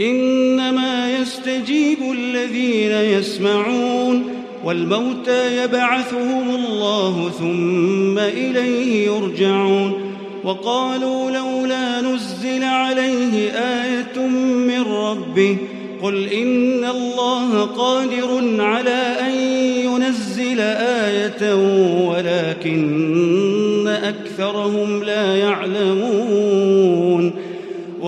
إنما يستجيب الذين يسمعون والموتى يبعثهم الله ثم إليه يرجعون وقالوا لولا نزل عليه آية من ربه قل إن الله قادر على أن ينزل آية ولكن أكثرهم لا يعلمون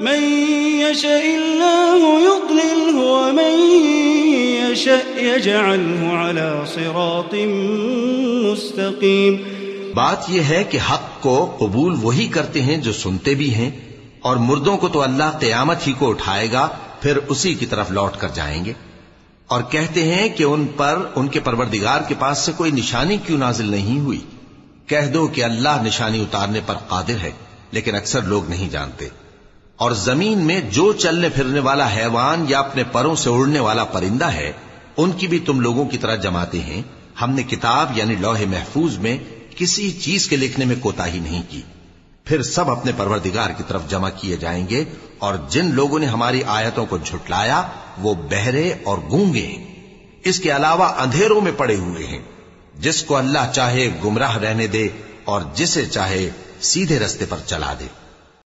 من يشاء الله يضلله ومن يشاء يجعله على صراط مستقيم. بات یہ ہے کہ حق کو قبول وہی کرتے ہیں جو سنتے بھی ہیں اور مردوں کو تو اللہ قیامت ہی کو اٹھائے گا، پھر اسی کی طرف لوٹ کر جائیں گے۔ اور کہتے ہیں کہ ان پر، ان کے پروردگار کے پاس سے کوئی نشانی کیوں نازل نہیں ہوئی؟ کہہ دو کہ اللہ نشانی اتارنے پر قادر ہے، لیکن اکثر لوگ نہیں جانتے۔ اور زمین میں جو چلنے پھرنے والا حیوان یا اپنے پروں سے اڑنے والا پرندہ ہے، ان کی بھی تم لوگوں کی طرح جماتے ہیں۔ ہم نے کتاب یعنی لوح محفوظ میں کسی چیز کے لکھنے میں کوتا ہی نہیں کی۔ پھر سب اپنے پروردگار کی طرف جمع کیے جائیں گے اور جن لوگوں نے ہماری آیتوں کو جھٹلایا، وہ بہرے اور گونگے ہیں۔ اس کے علاوہ اندھیروں میں پڑے ہوئے ہیں۔ جس کو اللہ چاہے گمراہ رہنے دے اور جسے چاہے سیدھے رستے پر چلا دے۔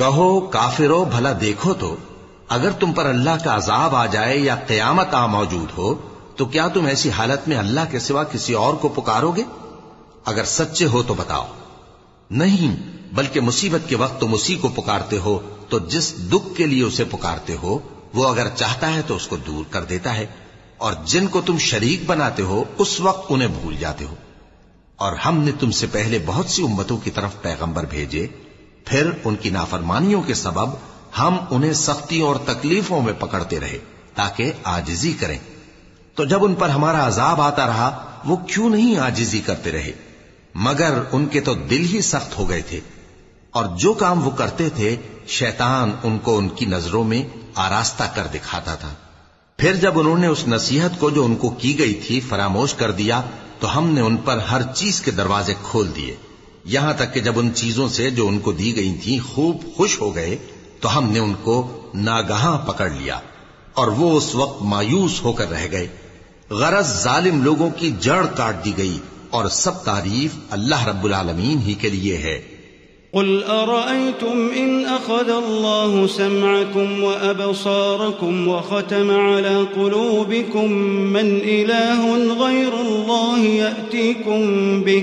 کہو کافرو بھلا دیکھو تو، اگر تم پر اللہ کا عذاب آ جائے یا قیامت آ موجود ہو، تو کیا تم ایسی حالت میں اللہ کے سوا کسی اور کو پکارو گے؟ اگر سچے ہو تو بتاؤ۔ نہیں، بلکہ مصیبت کے وقت تم اسی کو پکارتے ہو، تو جس دکھ کے لیے اسے پکارتے ہو، وہ اگر چاہتا ہے تو اس کو دور کر دیتا ہے، اور جن کو تم شریک بناتے ہو، اس وقت انہیں بھول جاتے ہو۔ اور ہم نے تم سے پہلے بہت سی امتوں کی طرف پیغمبر بھیجے پھر ان کی نافرمانیوں کے سبب ہم انہیں سختی اور تکلیفوں میں پکڑتے رہے تاکہ آجزی کریں۔ تو جب ان پر ہمارا عذاب آتا رہا، وہ کیوں نہیں آجزی کرتے رہے؟ مگر ان کے تو دل ہی سخت ہو گئے تھے۔ اور جو کام وہ کرتے تھے، شیطان ان کو ان کی نظروں میں آراستہ کر دکھاتا تھا۔ پھر جب انہوں نے اس نصیحت کو جو ان کو کی گئی تھی فراموش کر دیا، تو ہم نے ان پر ہر چیز کے دروازے کھول دیے۔ یہاں تک کہ جب ان چیزوں سے جو ان کو دی گئی تھی خوب خوش ہو گئے، تو ہم نے ان کو ناگہاں پکڑ لیا اور وہ اس وقت مایوس ہو کر رہ گئے۔ غرض ظالم لوگوں کی جڑ کاٹ دی گئی اور سب تعریف اللہ رب العالمین ہی کے لیے ہے۔ قل أرأيتم إن أخذ الله سمعكم وأبصاركم وختم على قلوبكم من إله غير الله يأتيكم به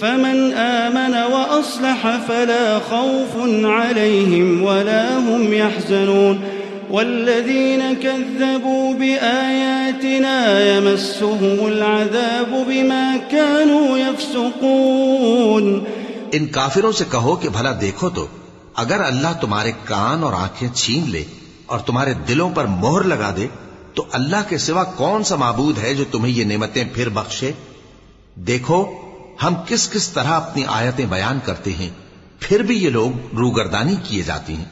فمن آمن وأصلح فلا خوف عليهم ولا هم يحزنون والذين كذبوا بآياتنا يمسهم العذاب بما كانوا يفسقون ان کافروں سے کہو کہ بھلا دیکھو تو اگر اللہ تمہارے کان اور آنکھیں چھین لے اور تمہارے دلوں پر مہر لگا دے تو اللہ کے سوا کون سا معبود ہے جو تمہیں یہ نعمتیں پھر بخشے؟ دیکھو ہم کس کس طرح اپنی آیتیں بیان کرتے ہیں، پھر بھی یہ لوگ روگردانی کیے جاتی ہیں۔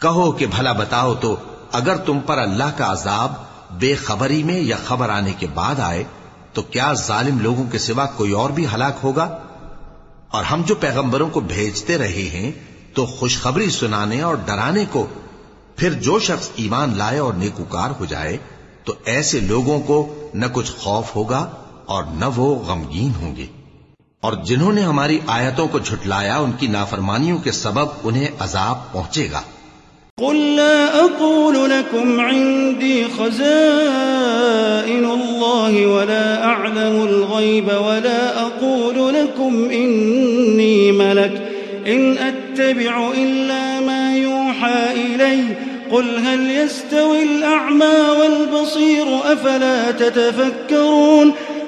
کہو کہ بھلا بتاؤ تو اگر تم پر اللہ کا عذاب بے خبری میں یا خبر آنے کے بعد آئے، تو کیا ظالم لوگوں کے سوا کوئی اور بھی ہلاک ہوگا؟ اور ہم جو پیغمبروں کو بھیجتے رہے ہیں، تو خوشخبری سنانے اور ڈرانے کو پھر جو شخص ایمان لائے اور نیکوکار ہو جائے، تو ایسے لوگوں کو نہ کچھ خوف ہوگا اور نہ وہ غمگین ہوں گے۔ اور جنہوں نے ہماری آیتوں کو جھٹلایا، ان کی نافرمانیوں کے سبب انہیں عذاب پہنچے گا۔ قل لا أقول لكم عندي خزائن الله ولا أعلم الغيب ولا أقول لكم إني ملك، إن أتبع إلا ما يوحى إلي، قل هل يستوي الأعمى والبصير أفلا تتفكرون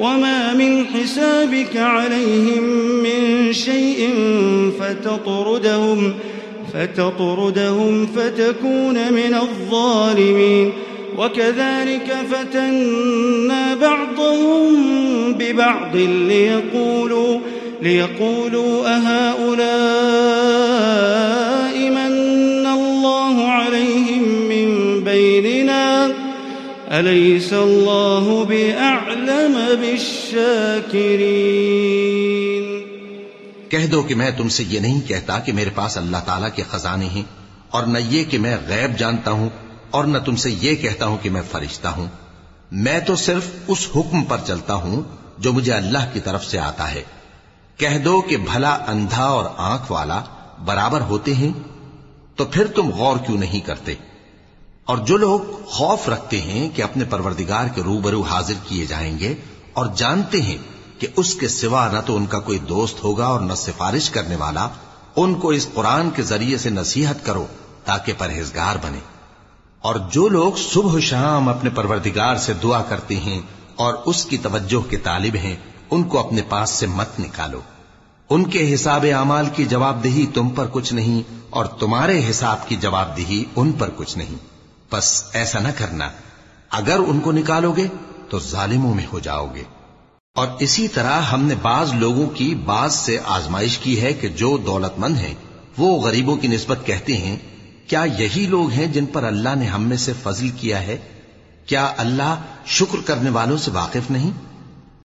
وما من حسابك عليهم من شيء فتطردهم فتطردهم فتكون من الظالمين وكذلك فتنا بعضهم ببعض ليقولوا ليقولوا أهؤلاء أليس الله بأعلم بالشاكرين؟ کہہ دو کہ میں تم سے یہ نہیں کہتا کہ میرے پاس اللہ تعالیٰ کے خزانے ہیں اور نہ یہ کہ میں غیب جانتا ہوں اور نہ تم سے یہ کہتا ہوں کہ میں فرشتہ ہوں۔ میں تو صرف اس حکم پر چلتا ہوں جو مجھے اللہ کی طرف سے آتا ہے۔ کہہ دو کہ بھلا اندھا اور آنکھ والا برابر ہوتے ہیں تو پھر تم غور کیوں نہیں کرتے؟ اور جو لوگ خوف رکھتے ہیں کہ اپنے پروردگار کے روبرو حاضر کیے جائیں گے اور جانتے ہیں کہ اس کے سوا نہ تو ان کا کوئی دوست ہوگا اور نہ سفارش کرنے والا، ان کو اس قرآن کے ذریعے سے نصیحت کرو تاکہ پرہیزگار بنے۔ اور جو لوگ صبح شام اپنے پروردگار سے دعا کرتے ہیں اور اس کی توجہ کے طالب ہیں، ان کو اپنے پاس سے مت نکالو۔ ان کے حساب اعمال کی جواب دہی تم پر کچھ نہیں اور تمہارے حساب کی جواب دہی ان پر کچھ نہیں۔ بس ایسا نہ کرنا۔ اگر ان کو نکالو گے تو ظالموں میں ہو جاؤ گے۔ اور اسی طرح ہم نے بعض لوگوں کی بعض سے آزمائش کی ہے کہ جو دولت مند ہیں، وہ غریبوں کی نسبت کہتے ہیں، کیا یہی لوگ ہیں جن پر اللہ نے ہم میں سے فضل کیا ہے؟ کیا اللہ شکر کرنے والوں سے واقف نہیں؟